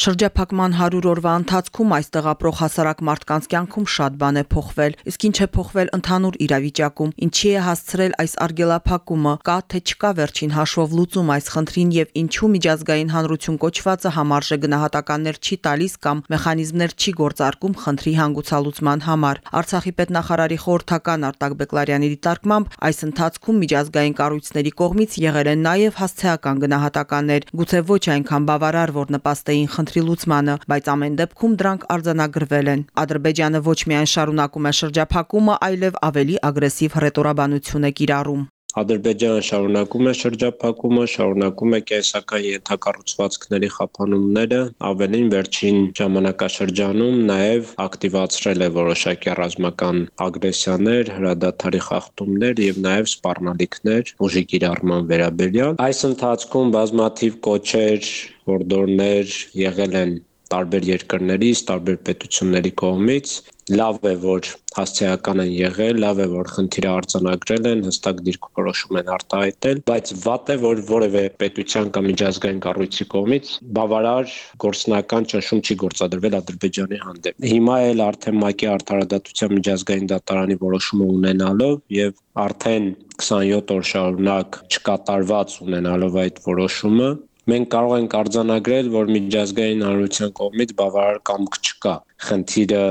Շրջափակման 100 օրվա ընթացքում այստեղ ապրող հասարակ մարդկանց կյանքում շատ բան է փոխվել, իսկ ինչ է փոխվել ընդհանուր իրավիճակում, ինչի է հասցրել այս արգելափակումը, կա թե չկա վերջին հաշվով լուծում այս խնդրին եւ ինչու միջազգային հանրություն կոչվածը համարժե գնահատականներ չի տալիս կամ մեխանիզմներ չի գործարկում խնդրի հանգուցալուծման համար։ Արցախի պետնախարարի խորհրդական Արտակ Բեկլարյանի դիտարկմամբ այս ընթացքում միջազգային կառույցների կողմից եղել են նաեւ հասցեական գնահատականներ, գուցե ոչ այնքան բավարար, որ նպաստեին խնդրի լուծմանը, բայց ամեն դեպքում դրանք արձանագրվել են։ Ադրբեջանը ոչ միայն շարունակում է շրջափակումը, այլև ավելի ագրեսիվ հռետորաբանություն է կիրառում։ Ադրբեջանը շարունակում է շրջափակումը, շարունակում է կենսական ենթակառուցվածքների խափանումները, ավելին վերջին ժամանակաշրջանում նաև ակտիվացրել է որոշակի ռազմական ագրեսիաներ, հրադադարի խախտումներ եւ նաև սպառնալիքներ ուժի կիրառման վերաբերյալ։ Այս ընթացքում բազմաթիվ կոչեր, որդորներ եղել են տարբեր երկրներից, տարբեր պետությունների կողմից լավ է որ հասցեական են եղել, լավ է որ խնդիրը արձանագրել են, հստակ դիրքորոշում են արտահայտել, բայց վատ է որ որևէ պետության կամ միջազգային կառույցի կողմից բավարար գործնական ճնշում չի գործադրվել Ադրբեջանի հանդեպ։ Հիմա էլ արդեն ՄԱԿ-ի արդարադատության միջազգային դատարանի որոշումը ունենալով եւ արդեն 27 օր շարունակ չկատարված ունենալով այդ որոշումը մենք կարող ենք արձանագրել, որ միջազգային հանրության կողմից բավարար կամք չկա խնդիրը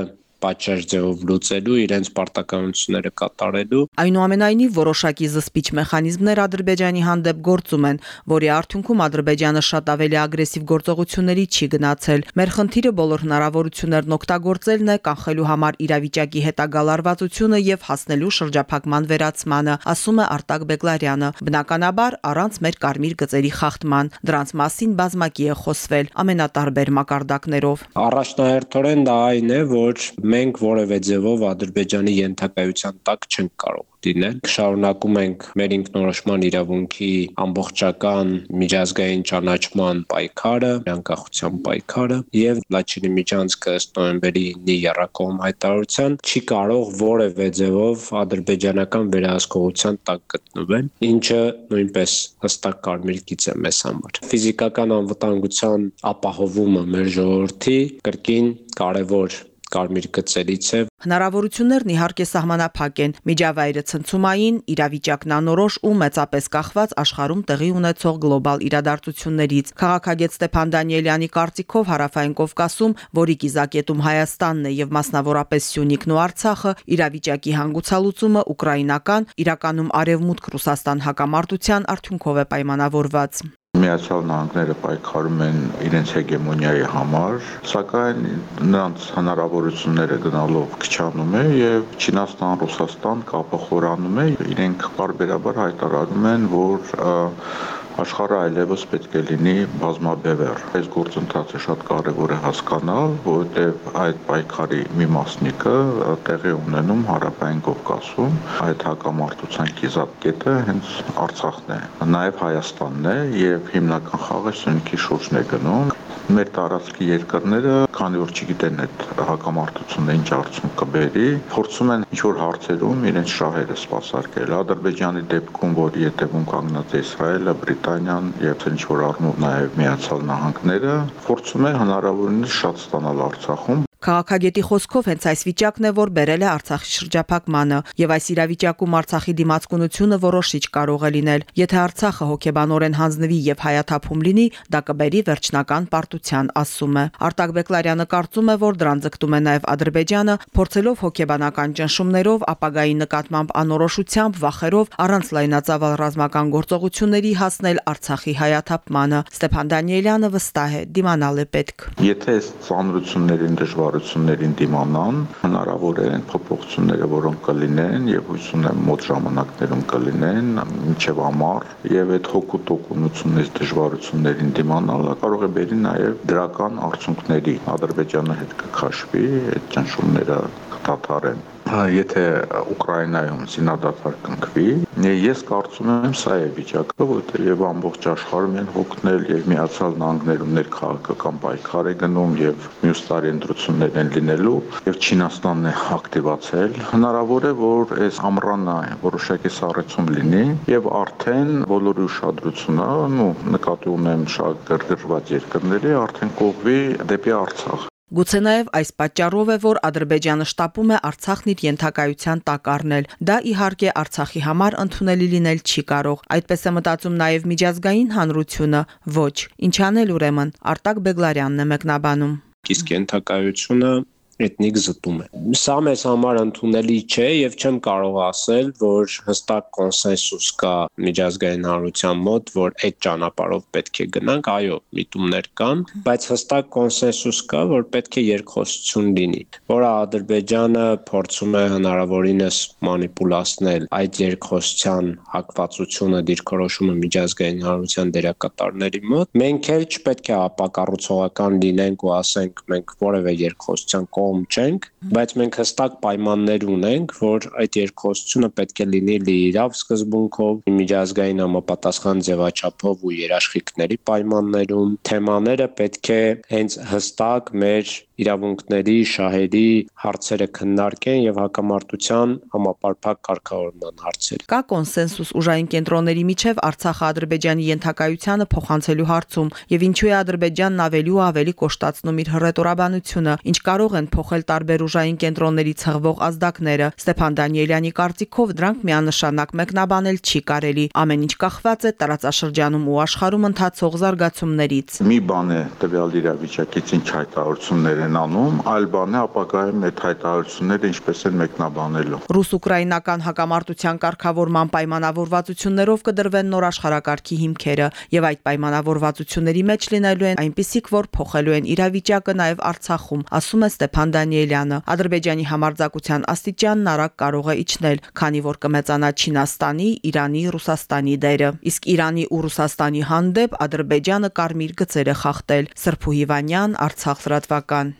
պատշաճ ձևով լուծելու, իրենց պարտականությունները կատարելու։ Այնուամենայնիվ որոշակի զսպիչ մեխանիզմներ Ադրբեջանի հանդեպ գործում են, որի արդյունքում Ադրբեջանը շատ ավելի ագրեսիվ գործողությունների չի գնացել։ Մեր խնդիրը բոլոր հնարավորություններն օգտագործելն է կանխելու համար իրավիճակի հետագա լարվածությունը եւ հասնելու շրջափակման վերացմանը, ասում է Արտակ Բեգլարյանը։ Բնականաբար առանց մեր կարմիր գծերի խախտման դրանց մասին բազմակի է խոսվել ամենատարբեր մակարդակներով։ Առաջնահերթորեն դա այն է, որ մենք որևէ ձևով Ադրբեջանի ենթակայության տակ չենք կարող դինել։ Շարունակում ենք մեր ինքնորոշման իրավունքի ամբողջական միջազգային ճանաչման պայքարը, անկախության պայքարը եւ Լաչինի միջանցքը ըստ նոյեմբերի 9-ի երրակողմ հայտարարության չի կարող որևէ ձևով ադրբեջանական վերահսկողության տակ գտնվել, ինչը նույնպես հստակ կարմիր գիծ է մեզ համար։ Ֆիզիկական անվտանգության ապահովումը մեր ժողովրդի կրկին կարևոր կարմիր գծերից է։ Հնարավորություններն իհարկե սահմանափակ են։ Միջավայրը ցնցումային, իրավիճակն անորոշ ու մեծապես կախված աշխարհում տեղի ունեցող գլոբալ իրադարձություններից։ Քաղաքագետ Ստեփան Դանիելյանի կարծիքով հարավային Կովկասում, որի կիզակետում Հայաստանն է եւ մասնավորապես Սյունիքն ու Արցախը, իրավիճակի հանգուցալուծումը ուկրաինական, իրականում արևմուտք Ռուսաստան հակամարտության արդյունքով է պայմանավորված։ Միացյալ Նահանգները պայքարում են իրենց հեգեմոնիայի համար, սակայն նրանց հնարավորությունները գնալով քչանում է եւ Չինաստան, Ռուսաստան կապը խորանում է։ Իրենք բարբերաբար հայտարարում են, որ աշխարհը այլևս պետք է լինի բազմաբևեռ։ Այս գործընթացը շատ կարևոր է հասկանալ, որովհետև այդ պայքարի մի մասնիկը տեղի ունենում Հարավային Կովկասում, այդ հակամարտության կիզատ կետը հենց Արցախն է, նաև Հայաստանն է եւ հիմնական խաղը Սյունիքի շուրջն է գնում մեր տարածքի երկրները, քանի որ չգիտեն այդ հակամարտությունը ինչ արդյունք կբերի, փորձում են ինչ որ հարցերում իրենց շահերը սպասարկել։ Ադրբեջանի դեպքում, որի հետևում կանգնած է Իսրայելը, Բրիտանիան եւ ինչ որ առնով նաեւ Միացյալ Նահանգները, փորձում է հնարավորինս շատ ստանալ Արցախում, Քաղաքագետի խոսքով հենց այս վիճակն է, որ բերել է Արցախի շրջափակմանը, եւ այս իրավիճակում Արցախի դիմացկունությունը որոշիչ կարող է լինել։ Եթե Արցախը հոգեբանորեն հանձնվի եւ հայաթափում լինի, դա կբերի վերջնական պարտության, ասում է։ Արտակ Բեկլարյանը կարծում է, որ դրան ձգտում է նաեւ Ադրբեջանը, փորձելով հոգեբանական ճնշումներով, ապագայի նկատմամբ անորոշությամբ, վախերով առանց լայնածավալ ռազմական գործողությունների հասնել Արցախի հայաթափմանը։ Ստեփան Դանիելյանը վստահ է, դիմանալ է պետք։ Եթե այս ծանրություններին դժվար դժվարություններին դիմանան, հնարավոր այն փոփոխությունները, որոնք կլինեն եւ հույս ունեմ մոտ ժամանակներում կլինեն, ինչեւ ամառ եւ այդ հոգու տոկունությունից դժվարություններին դիմանալը կարող է բերի նաեւ դրական արդյունքների։ Ադրբեջանը հետ կքաշվի, այդ ճնշումները դադարեն եթե Ուկրաինայում զինադադար կնքվի, ես կարծում եմ սա է վիճակը, որտեղ եւ ամբողջ աշխարհում են հոգնել եւ միացյալ նահանգներում ներքաղաքական պայքար է գնում եւ մյուս տարենտրություններ են լինելու եւ Չինաստանն է ակտիվացել։ Հնարավոր է, որ այս ամռանը որոշակի սառեցում լինի եւ արդեն բոլորի ուշադրությունը, նու նկատի ունեմ շատ գրգռված երկրների, արդեն կողվի դեպի Արցախ։ Գուցե նաև այս պատճառով է, որ Ադրբեջանը շտապում է Արցախն իր յենթակայության տակ առնել։ Դա իհարկե Արցախի համար ընդունելի լինել չի կարող։ Այդպես է մտածում նաև միջազգային հանրությունը։ Ոչ, ինչ անել ուրեմն։ Արտակ Բեգլարյանն է մեկնաբանում։ Իսկ յենթակայությունը էթնիկ զտում է։ Սա մեզ համար ընդունելի չէ եւ չեմ կարող ասել, որ հստակ կոնսենսուս կա միջազգային հանրության մոտ, որ այդ ճանապարհով պետք է գնանք, այո, միտումներ կան, բայց հստակ կոնսենսուս կա, որ պետք է երկխոսություն լինի, որը Ադրբեջանը փորձում է հնարավորինս մանիպուլացնել այդ երկխոսության հակվածությունը դիրքորոշումը միջազգային հանրության դերակատարների մոտ։ Մենք էլ չպետք է ապակառուցողական լինենք ու ասենք մենք որևէ երկխոսության կողմ կողմ չենք, բայց մենք հստակ պայմաններ ունենք, որ այդ երկխոսությունը պետք է լինի լիիրավ սկզբունքով, միջազգային համապատասխան ձևաչափով ու երաշխիքների պայմաններում։ Թեմաները պետք է հենց հստակ մեր իրավունքների, շահերի հարցերը քննարկեն եւ հակամարտության համապարփակ կարգավորման հարցերը։ Կա կոնսենսուս ուժային կենտրոնների միջև Արցախը Ադրբեջանի յենթակայությանը փոխանցելու հարցում եւ ինչու է Ադրբեջանն ավելի ու ավելի կոշտացնում իր հռետորաբանությունը, ինչ կարող են փոխել տարբեր ուժային կենտրոնների ցղվող ազդակները։ Ստեփան Դանիելյանի կարծիքով դրանք միանշանակ մեկնաբանել չի կարելի։ Ամեն ինչ կախված է տարածաշրջանում ու աշխարհում ընթացող զարգացումներից։ Մի բան է տվյալ իրավիճակից ինչ հայտարարություններ են անում, այլ բան է ապագայում այդ հայտարարությունները ինչպես են մեկնաբանելու։ Ռուս-ուկրաինական հակամարտության կարգավորման պայմանավորվածություններով կդրվեն նոր աշխարհակարգի հիմքերը եւ այդ պայմանավորվածությունների մեջ լինելու են այնպիսիք, որ փոխելու են իրավիճակը նաեւ Արցախում, ասում է Ստեփան Դանիելյանը։ Ադրբեջանի համարձակության աստիճանն արագ կարող է իջնել, քանի որ կմեծանա Չինաստանի, Իրանի, Ռուսաստանի դերը։ Իսկ Իրանի ու Ռուսաստանի հանդեպ Ադրբեջանը կարմիր գծեր է խախտել։ Սրփու Հիվանյան, Արցախ լրատվական։